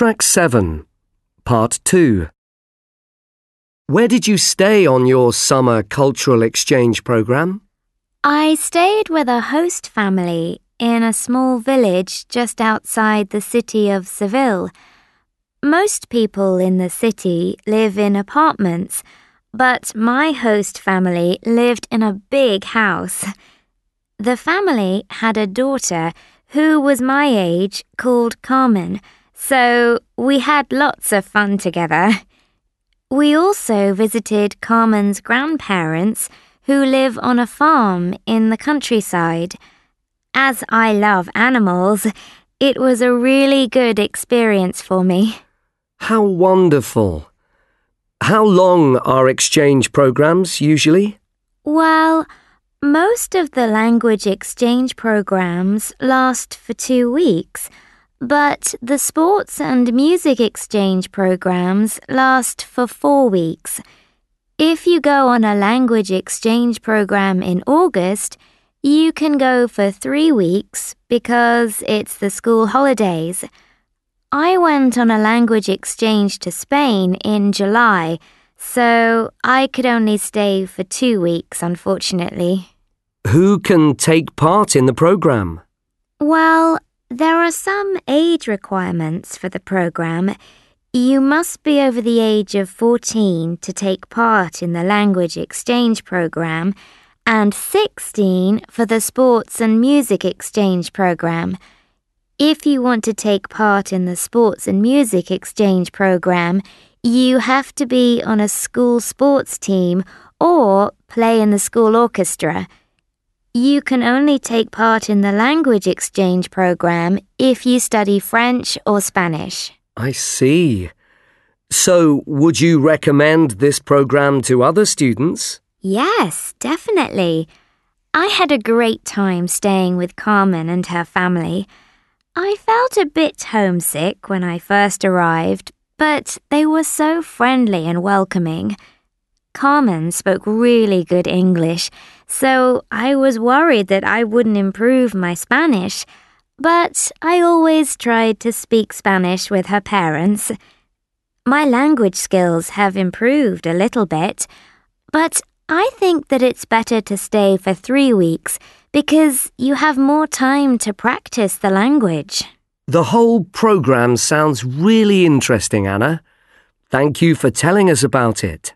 Track 7, Part 2. Where did you stay on your summer cultural exchange program? I stayed with a host family in a small village just outside the city of Seville. Most people in the city live in apartments, but my host family lived in a big house. The family had a daughter who was my age called Carmen, so we had lots of fun together. We also visited Carmen's grandparents who live on a farm in the countryside. As I love animals, it was a really good experience for me. How wonderful. How long are exchange programs usually? Well, most of the language exchange programs last for two weeks, but the sports and music exchange programs last for four weeks. If you go on a language exchange program in August, you can go for three weeks because it's the school holidays. I went on a language exchange to Spain in July, so I could only stay for two weeks, unfortunately. Who can take part in the program? Well, there are some age requirements for the program. You must be over the age of 14 to take part in the language exchange program and 16 for the sports and music exchange program. If you want to take part in the sports and music exchange program, you have to be on a school sports team or play in the school orchestra. You can only take part in the language exchange program if you study French or Spanish. I see. So, would you recommend this program to other students? Yes, definitely. I had a great time staying with Carmen and her family. I felt a bit homesick when I first arrived, but they were so friendly and welcoming. Carmen spoke really good English, so I was worried that I wouldn't improve my Spanish. But I always tried to speak Spanish with her parents. My language skills have improved a little bit, but I think that it's better to stay for three weeks because you have more time to practice the language. The whole program sounds really interesting, Anna. Thank you for telling us about it.